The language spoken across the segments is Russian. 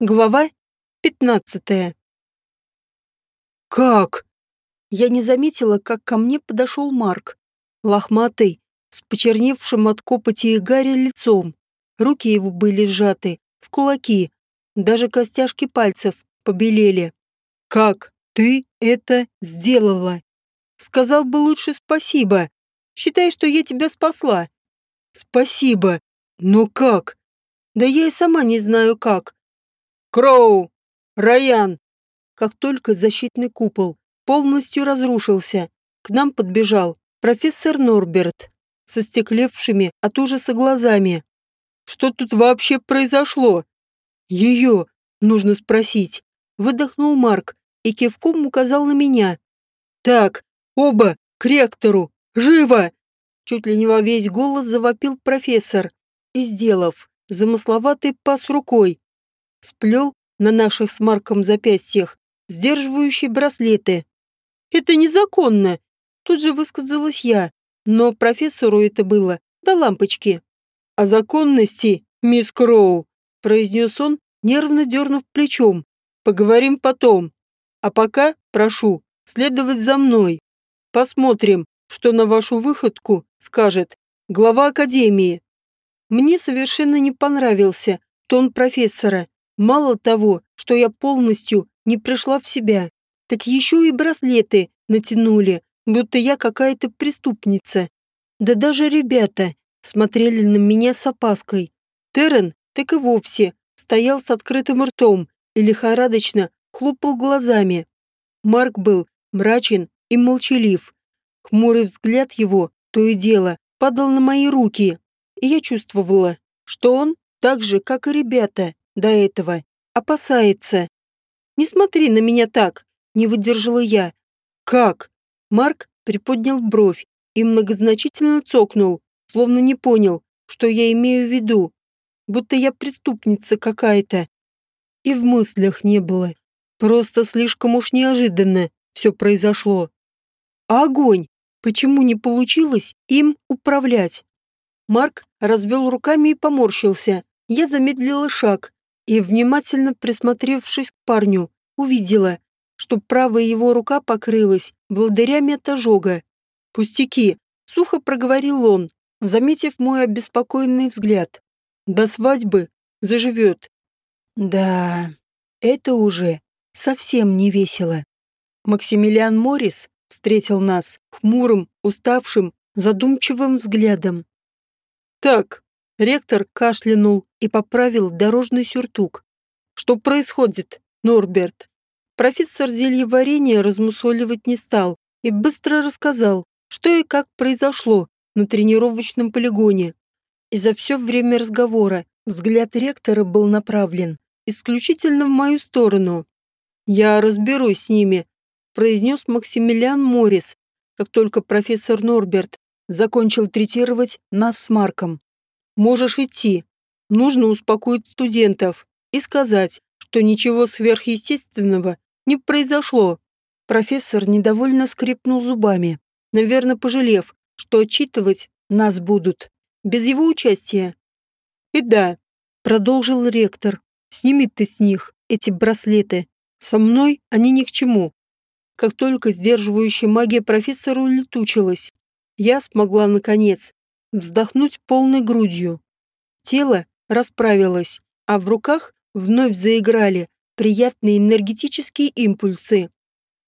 Глава пятнадцатая. «Как?» Я не заметила, как ко мне подошел Марк. Лохматый, с почерневшим от копоти и гари лицом. Руки его были сжаты в кулаки, даже костяшки пальцев побелели. «Как ты это сделала?» «Сказал бы лучше спасибо. Считай, что я тебя спасла». «Спасибо. Но как?» «Да я и сама не знаю как. Кроу! Раян!» Как только защитный купол полностью разрушился, к нам подбежал профессор Норберт со стеклевшими от ужаса глазами. «Что тут вообще произошло?» «Ее нужно спросить», — выдохнул Марк и кивком указал на меня. «Так, оба, к ректору! Живо!» Чуть ли не во весь голос завопил профессор и, сделав замысловатый пас рукой, сплел на наших с Марком запястьях сдерживающие браслеты. «Это незаконно!» Тут же высказалась я, но профессору это было до лампочки. «О законности, мисс Кроу!» произнес он, нервно дернув плечом. «Поговорим потом. А пока, прошу, следовать за мной. Посмотрим, что на вашу выходку скажет глава Академии». Мне совершенно не понравился тон профессора, Мало того, что я полностью не пришла в себя, так еще и браслеты натянули, будто я какая-то преступница. Да даже ребята смотрели на меня с опаской. Террен так и вовсе стоял с открытым ртом и лихорадочно хлопал глазами. Марк был мрачен и молчалив. Хмурый взгляд его, то и дело, падал на мои руки, и я чувствовала, что он, так же, как и ребята, до этого. Опасается. «Не смотри на меня так!» — не выдержала я. «Как?» Марк приподнял бровь и многозначительно цокнул, словно не понял, что я имею в виду. Будто я преступница какая-то. И в мыслях не было. Просто слишком уж неожиданно все произошло. А огонь? Почему не получилось им управлять? Марк развел руками и поморщился. Я замедлила шаг и, внимательно присмотревшись к парню, увидела, что правая его рука покрылась волдырями от ожога. «Пустяки!» — сухо проговорил он, заметив мой обеспокоенный взгляд. «До свадьбы заживет». «Да, это уже совсем не весело». Максимилиан Моррис встретил нас хмурым, уставшим, задумчивым взглядом. «Так, Ректор кашлянул и поправил дорожный сюртук. «Что происходит, Норберт?» Профессор зельеварения размусоливать не стал и быстро рассказал, что и как произошло на тренировочном полигоне. И за все время разговора взгляд ректора был направлен исключительно в мою сторону. «Я разберусь с ними», — произнес Максимилиан Моррис, как только профессор Норберт закончил третировать нас с Марком. Можешь идти. Нужно успокоить студентов и сказать, что ничего сверхъестественного не произошло. Профессор недовольно скрипнул зубами, наверное, пожалев, что отчитывать нас будут без его участия. И да, продолжил ректор, сними ты с них эти браслеты. Со мной они ни к чему. Как только сдерживающая магия профессора улетучилась, я смогла, наконец, вздохнуть полной грудью. Тело расправилось, а в руках вновь заиграли приятные энергетические импульсы.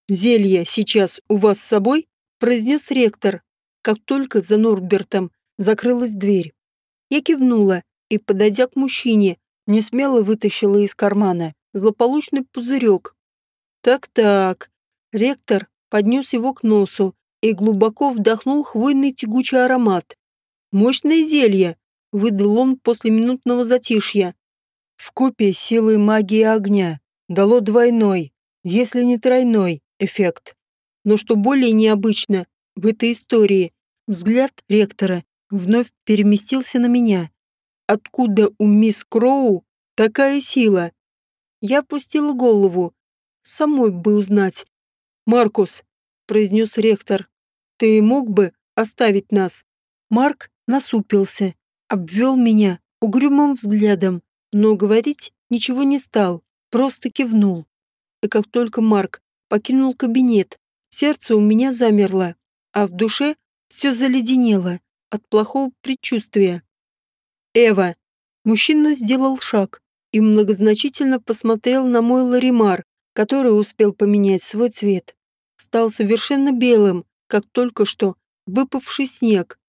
«Зелье сейчас у вас с собой?» – произнес ректор, как только за Норбертом закрылась дверь. Я кивнула и, подойдя к мужчине, не смело вытащила из кармана злополучный пузырек. Так-так. Ректор поднес его к носу и глубоко вдохнул хвойный тягучий аромат. Мощное зелье, выдал он после минутного затишья. В купе силы магии огня дало двойной, если не тройной, эффект. Но что более необычно в этой истории, взгляд ректора вновь переместился на меня. Откуда у мисс Кроу такая сила? Я опустила голову. Самой бы узнать. «Маркус», — произнес ректор, — «ты мог бы оставить нас?» Марк насупился, обвел меня угрюмым взглядом, но говорить ничего не стал, просто кивнул. И как только Марк покинул кабинет, сердце у меня замерло, а в душе все заледенело от плохого предчувствия. «Эва!» Мужчина сделал шаг и многозначительно посмотрел на мой ларимар, который успел поменять свой цвет. Стал совершенно белым, как только что выпавший снег.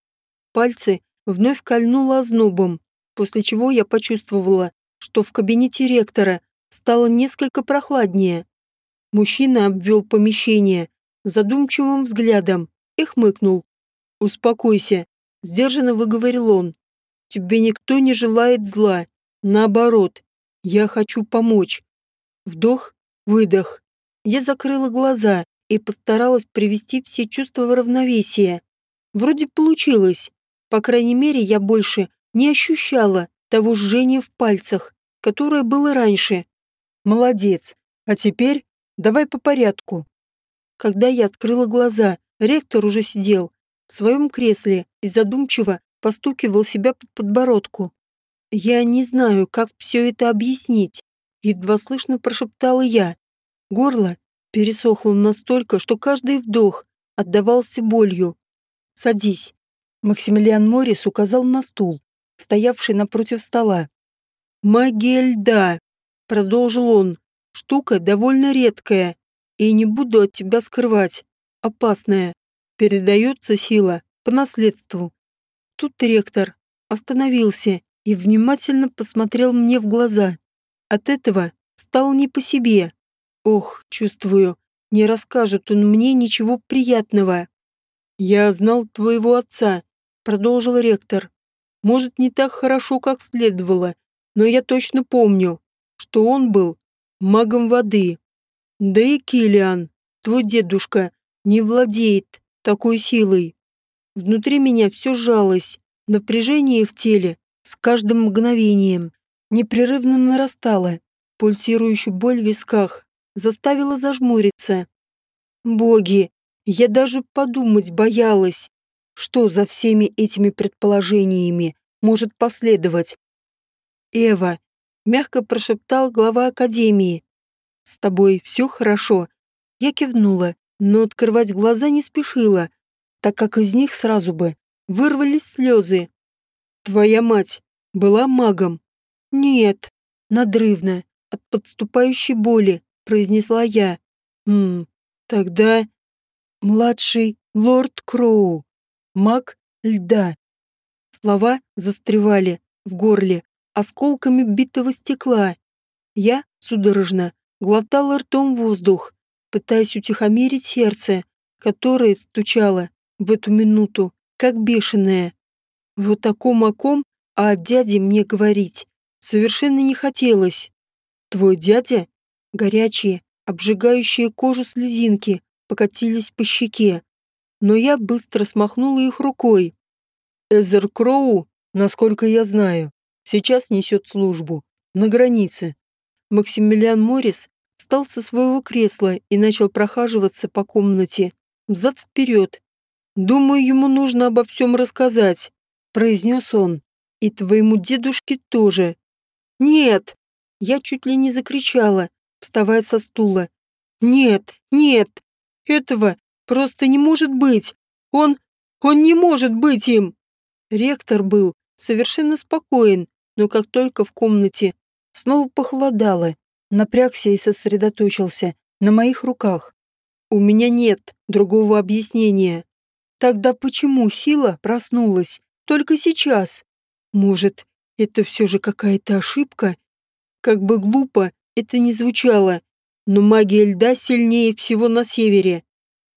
Пальцы вновь кольнуло ознобом, после чего я почувствовала, что в кабинете ректора стало несколько прохладнее. Мужчина обвел помещение задумчивым взглядом и хмыкнул. «Успокойся», — сдержанно выговорил он. «Тебе никто не желает зла. Наоборот, я хочу помочь». Вдох, выдох. Я закрыла глаза и постаралась привести все чувства в равновесие. Вроде получилось. По крайней мере, я больше не ощущала того жжения в пальцах, которое было раньше. Молодец. А теперь давай по порядку. Когда я открыла глаза, ректор уже сидел в своем кресле и задумчиво постукивал себя под подбородку. Я не знаю, как все это объяснить. Едва слышно прошептала я. Горло пересохло настолько, что каждый вдох отдавался болью. «Садись». Максимилиан Моррис указал на стул, стоявший напротив стола. «Магия льда», — продолжил он, — «штука довольно редкая, и не буду от тебя скрывать. Опасная. Передается сила по наследству». Тут ректор остановился и внимательно посмотрел мне в глаза. От этого стало не по себе. Ох, чувствую, не расскажет он мне ничего приятного. «Я знал твоего отца», — продолжил ректор. «Может, не так хорошо, как следовало, но я точно помню, что он был магом воды. Да и Килиан, твой дедушка, не владеет такой силой. Внутри меня все сжалось, напряжение в теле с каждым мгновением непрерывно нарастало, пульсирующая боль в висках заставила зажмуриться. Боги, я даже подумать боялась, что за всеми этими предположениями может последовать. «Эва», — мягко прошептал глава Академии, — «с тобой все хорошо?» Я кивнула, но открывать глаза не спешила, так как из них сразу бы вырвались слезы. «Твоя мать была магом?» «Нет», — надрывно, от подступающей боли, произнесла я. «Ммм, тогда...» младший лорд Кроу, маг льда. Слова застревали в горле осколками битого стекла. Я судорожно глотала ртом воздух, пытаясь утихомирить сердце, которое стучало в эту минуту, как бешеное. Вот таком о ком, а о дяде мне говорить совершенно не хотелось. Твой дядя? Горячие, обжигающие кожу слезинки покатились по щеке, но я быстро смахнула их рукой. Эзер Кроу, насколько я знаю, сейчас несет службу на границе. Максимилиан Моррис встал со своего кресла и начал прохаживаться по комнате, взад-вперед. «Думаю, ему нужно обо всем рассказать», — произнес он. «И твоему дедушке тоже». «Нет!» Я чуть ли не закричала, вставая со стула. «Нет, нет, этого просто не может быть. Он... он не может быть им. Ректор был совершенно спокоен, но как только в комнате снова похолодало, напрягся и сосредоточился на моих руках. У меня нет другого объяснения. Тогда почему сила проснулась только сейчас? Может, это все же какая-то ошибка? Как бы глупо это ни звучало, но магия льда сильнее всего на севере.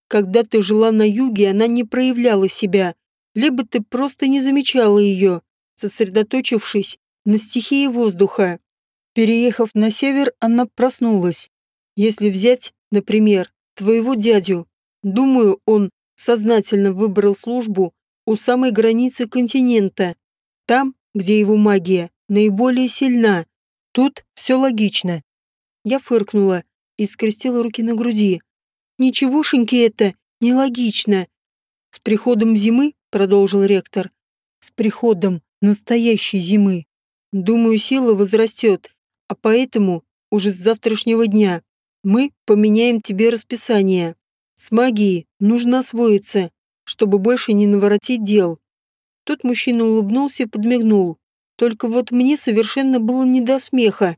Когда ты жила на юге, она не проявляла себя, либо ты просто не замечала ее, сосредоточившись на стихии воздуха. Переехав на север, она проснулась. Если взять, например, твоего дядю, думаю, он сознательно выбрал службу у самой границы континента, там, где его магия наиболее сильна. Тут все логично. Я фыркнула, и скрестила руки на груди. «Ничегошеньки это нелогично!» «С приходом зимы», — продолжил ректор, — «с приходом настоящей зимы. Думаю, сила возрастет А поэтому уже с завтрашнего дня мы поменяем тебе расписание. С магией нужно освоиться, чтобы больше не наворотить дел. Тот мужчина улыбнулся и подмигнул. Только вот мне совершенно было не до смеха.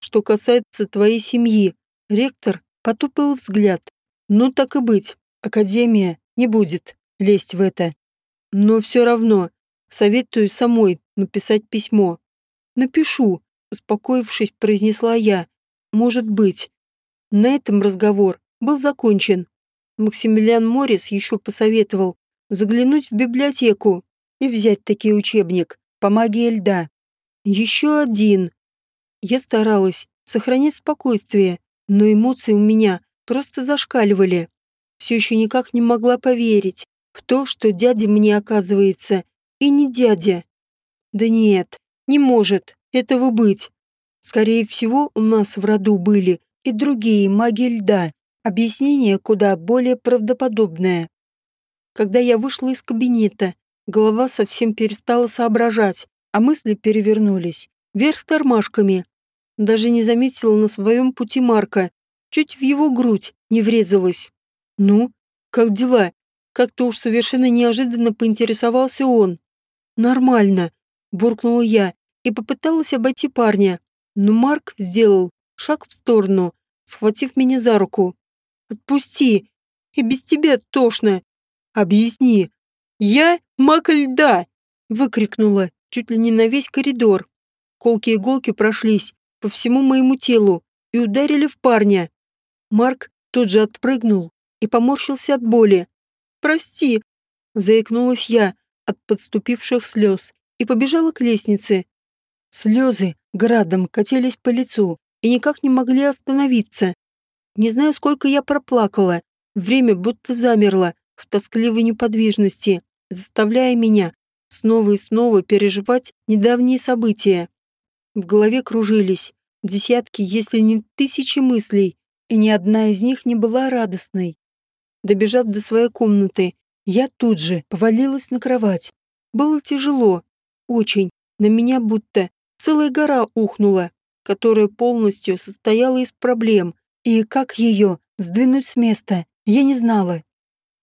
Что касается твоей семьи, ректор потупил взгляд. Ну так и быть, академия не будет лезть в это. Но все равно советую самой написать письмо. Напишу, успокоившись, произнесла я. Может быть. На этом разговор был закончен. Максимилиан Моррис еще посоветовал заглянуть в библиотеку и взять таки учебник по магии льда. Еще один. Я старалась сохранить спокойствие, но эмоции у меня просто зашкаливали. Все еще никак не могла поверить в то, что дядя мне оказывается, и не дядя. Да нет, не может этого быть. Скорее всего, у нас в роду были и другие маги льда. Объяснение куда более правдоподобное. Когда я вышла из кабинета, голова совсем перестала соображать, а мысли перевернулись. Вверх тормашками. Даже не заметила на своем пути Марка. Чуть в его грудь не врезалась. «Ну, как дела?» Как-то уж совершенно неожиданно поинтересовался он. «Нормально», — буркнула я и попыталась обойти парня. Но Марк сделал шаг в сторону, схватив меня за руку. Отпусти. И без тебя тошно. Объясни. Я маг льда, выкрикнула чуть ли не на весь коридор. Колки иголки прошлись по всему моему телу и ударили в парня. Марк тут же отпрыгнул и поморщился от боли. «Прости», — заикнулась я от подступивших слез и побежала к лестнице. Слезы градом катились по лицу и никак не могли остановиться. Не знаю, сколько я проплакала. Время будто замерло в тоскливой неподвижности, заставляя меня снова и снова переживать недавние события. В голове кружились десятки, если не тысячи мыслей, и ни одна из них не была радостной. Добежав до своей комнаты, я тут же повалилась на кровать. Было тяжело, очень, на меня будто целая гора ухнула, которая полностью состояла из проблем, и как ее сдвинуть с места, я не знала.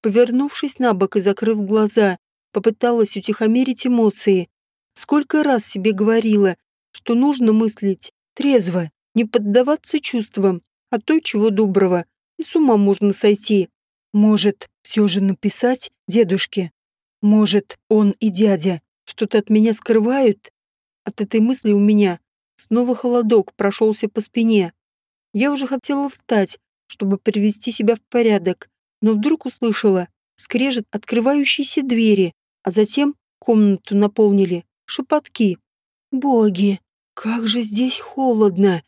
Повернувшись на бок и закрыв глаза, попыталась утихомирить эмоции. Сколько раз себе говорила, что нужно мыслить трезво, не поддаваться чувствам, а то, чего доброго, и с ума можно сойти. Может, все же написать дедушке? Может, он и дядя что-то от меня скрывают? От этой мысли у меня снова холодок прошелся по спине. Я уже хотела встать, чтобы привести себя в порядок, но вдруг услышала скрежет открывающейся двери, а затем комнату наполнили шепотки. «Боги, как же здесь холодно!»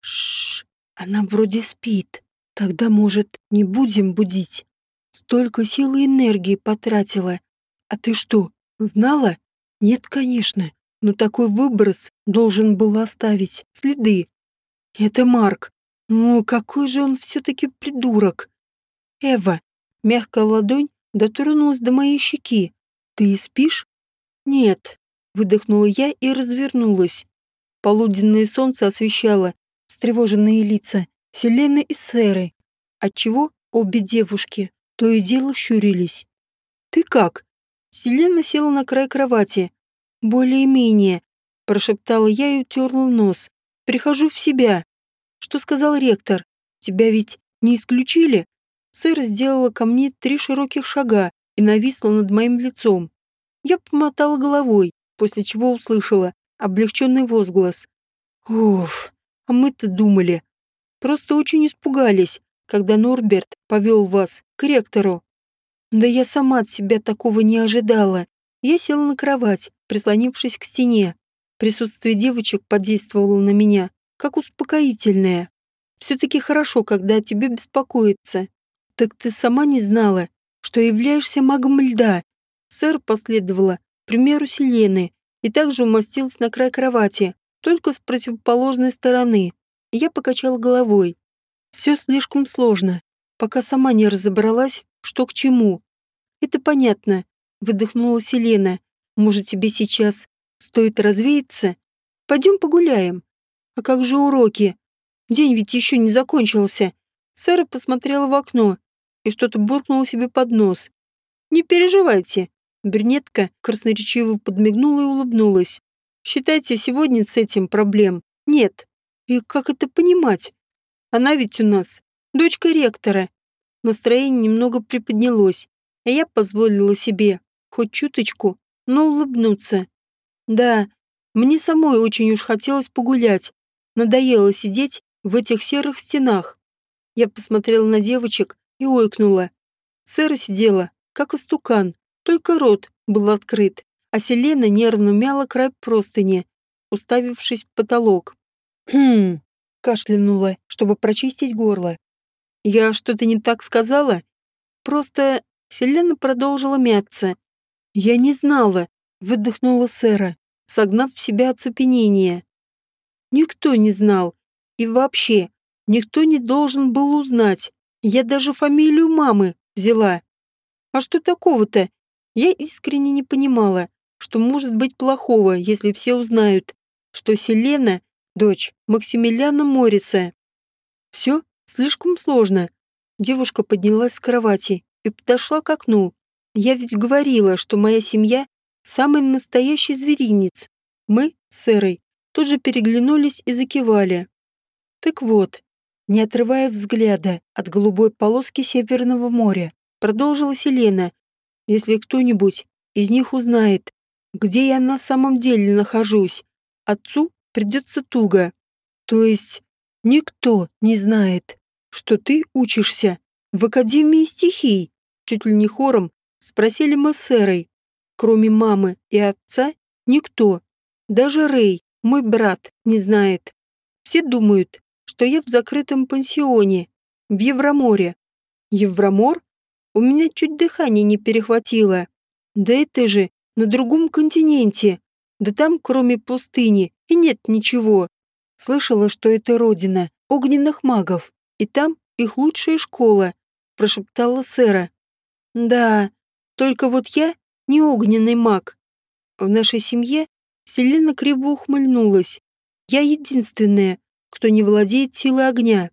Шш, она вроде спит. Тогда, может, не будем будить? Столько сил и энергии потратила. А ты что, знала? Нет, конечно, но такой выброс должен был оставить следы. Это Марк. Ну, какой же он все-таки придурок. Эва, мягкая ладонь дотронулась до моей щеки. Ты спишь? Нет, выдохнула я и развернулась. Полуденное солнце освещало встревоженные лица Селены и Сэры, отчего обе девушки то и дело щурились. «Ты как?» Селена села на край кровати. «Более-менее», — прошептала я и утерла нос. «Прихожу в себя. Что сказал ректор? Тебя ведь не исключили?» Сэр сделала ко мне три широких шага и нависла над моим лицом. Я помотала головой, после чего услышала облегченный возглас. «Уф, а мы-то думали. Просто очень испугались, когда Норберт повел вас к ректору. Да я сама от себя такого не ожидала. Я села на кровать, прислонившись к стене. Присутствие девочек подействовало на меня как успокоительное. Все-таки хорошо, когда о тебе беспокоится. Так ты сама не знала, что являешься магом льда. Сэр последовала примеру Селены и также умостилась на край кровати, только с противоположной стороны. Я покачала головой. Все слишком сложно, пока сама не разобралась, что к чему. Это понятно, выдохнула Селена. Может, тебе сейчас стоит развеяться? Пойдем погуляем. А как же уроки? День ведь еще не закончился. Сэра посмотрела в окно и что-то буркнула себе под нос. «Не переживайте». Брюнетка красноречиво подмигнула и улыбнулась. «Считайте, сегодня с этим проблем нет. И как это понимать? Она ведь у нас дочка ректора». Настроение немного приподнялось, а я позволила себе хоть чуточку, но улыбнуться. Да, мне самой очень уж хотелось погулять. Надоело сидеть в этих серых стенах. Я посмотрела на девочек и ойкнула. Сэра сидела, как истукан, только рот был открыт, а Селена нервно мяла край простыни, уставившись в потолок. «Хм...» — кашлянула, чтобы прочистить горло. «Я что-то не так сказала?» Просто Селена продолжила мяться. «Я не знала», — выдохнула Сэра, согнав в себя оцепенение. «Никто не знал. И вообще, никто не должен был узнать. Я даже фамилию мамы взяла. А что такого-то? Я искренне не понимала, что может быть плохого, если все узнают, что Селена — дочь Максимилиана Морица. Все слишком сложно. Девушка поднялась с кровати и подошла к окну. Я ведь говорила, что моя семья — самый настоящий зверинец. Мы с Эрой тут же переглянулись и закивали. Так вот, не отрывая взгляда от голубой полоски Северного моря, продолжила Селена. Если кто-нибудь из них узнает, где я на самом деле нахожусь, отцу придется туго. То есть никто не знает, что ты учишься в Академии стихий. Чуть ли не хором спросили мы с Эрой. Кроме мамы и отца, никто, даже Рэй, мой брат, не знает. Все думают, что я в закрытом пансионе, в Евроморе. Евромор? У меня чуть дыхание не перехватило. Да это же на другом континенте. Да там, кроме пустыни, и нет ничего. Слышала, что это родина огненных магов, и там их лучшая школа, прошептала Сэра. Да, только вот я не огненный маг. В нашей семье Селена криво ухмыльнулась. Я единственная, кто не владеет силой огня.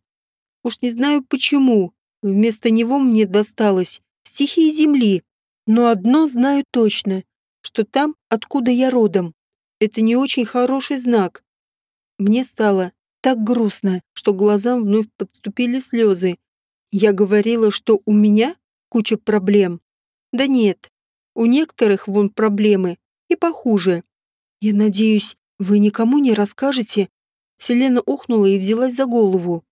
Уж не знаю почему, вместо него мне досталось стихии земли. Но одно знаю точно, что там, откуда я родом, это не очень хороший знак. Мне стало так грустно, что глазам вновь подступили слезы. Я говорила, что у меня куча проблем. Да нет, у некоторых вон проблемы и похуже. Я надеюсь, вы никому не расскажете, Селена охнула и взялась за голову.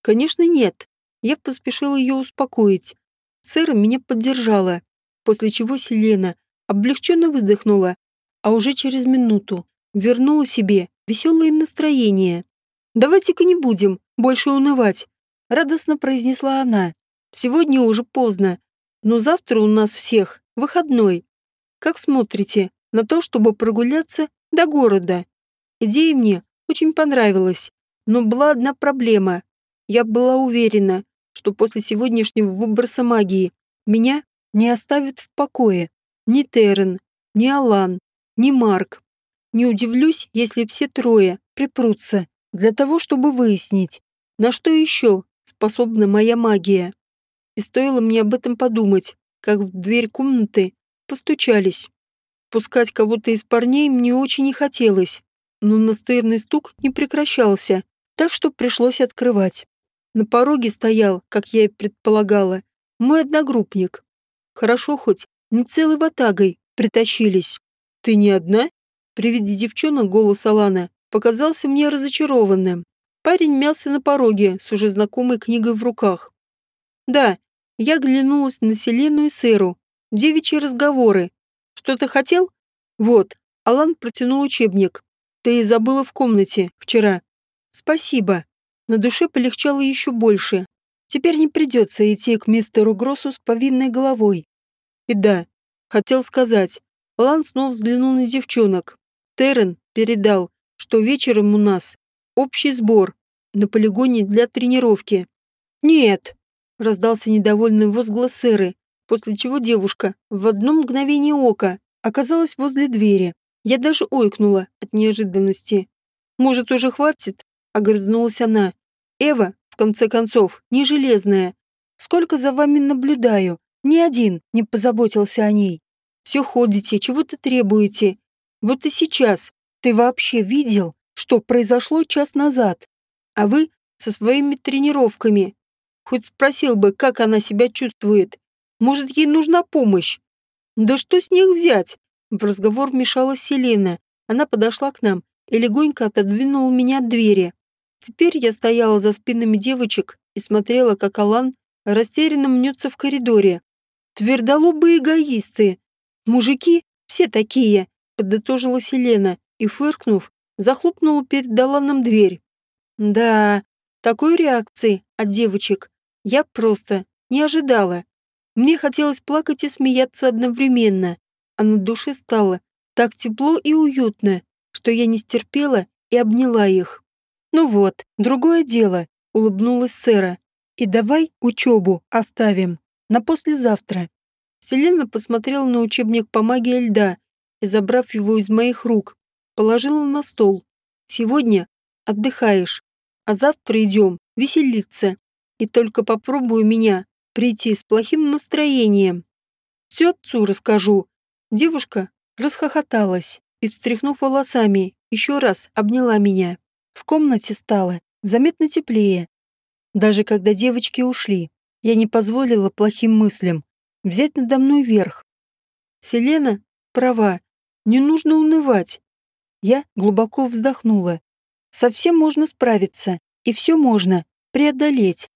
«Конечно, нет». Я поспешила ее успокоить. Сэра меня поддержала, после чего Селена облегченно выдохнула, а уже через минуту вернула себе веселое настроение. «Давайте-ка не будем больше унывать», — радостно произнесла она. «Сегодня уже поздно, но завтра у нас всех выходной. Как смотрите на то, чтобы прогуляться до города? Идея мне очень понравилось. Но была одна проблема. Я была уверена, что после сегодняшнего выброса магии меня не оставят в покое ни Террен, ни Алан, ни Марк. Не удивлюсь, если все трое припрутся для того, чтобы выяснить, на что еще способна моя магия. И стоило мне об этом подумать, как в дверь комнаты постучались. Пускать кого-то из парней мне очень не хотелось, но настырный стук не прекращался, так что пришлось открывать. На пороге стоял, как я и предполагала, мой одногруппник. Хорошо хоть не целой ватагой притащились. «Ты не одна?» При виде девчонок голос Алана показался мне разочарованным. Парень мялся на пороге с уже знакомой книгой в руках. «Да, я глянулась на Селену и Сэру. Девичьи разговоры. Что-то хотел?» «Вот». Алан протянул учебник. Ты забыла в комнате вчера. Спасибо. На душе полегчало еще больше. Теперь не придется идти к мистеру Гроссу с повинной головой. И да, хотел сказать. Лан снова взглянул на девчонок. Террен передал, что вечером у нас общий сбор на полигоне для тренировки. «Нет!» — раздался недовольный возглас Сэры, после чего девушка в одно мгновение ока оказалась возле двери. Я даже ойкнула от неожиданности. Может, уже хватит? огрызнулась она. Эва, в конце концов, не железная. Сколько за вами наблюдаю, ни один не позаботился о ней. Все ходите, чего-то требуете. Вот и сейчас. Ты вообще видел, что произошло час назад? А вы со своими тренировками. Хоть спросил бы, как она себя чувствует. Может, ей нужна помощь? Да что с них взять? В разговор вмешалась Селена. Она подошла к нам и легонько отодвинула меня от двери. Теперь я стояла за спинами девочек и смотрела, как Алан растерянно мнется в коридоре. Твердолобые эгоисты. Мужики все такие, подытожила Селена и, фыркнув, захлопнула перед Аланом дверь. Да, такой реакции от девочек я просто не ожидала. Мне хотелось плакать и смеяться одновременно, а на душе стало так тепло и уютно, что я не стерпела и обняла их. «Ну вот, другое дело», — улыбнулась Сэра. «И давай учебу оставим на послезавтра». Селена посмотрела на учебник по магии льда и, забрав его из моих рук, положила на стол. «Сегодня отдыхаешь, а завтра идем веселиться. И только попробую меня прийти с плохим настроением. Все отцу расскажу». Девушка расхохоталась и, встряхнув волосами, еще раз обняла меня. В комнате стало заметно теплее. Даже когда девочки ушли, я не позволила плохим мыслям взять надо мной верх. Селена права, не нужно унывать. Я глубоко вздохнула. Совсем можно справиться, и все можно преодолеть.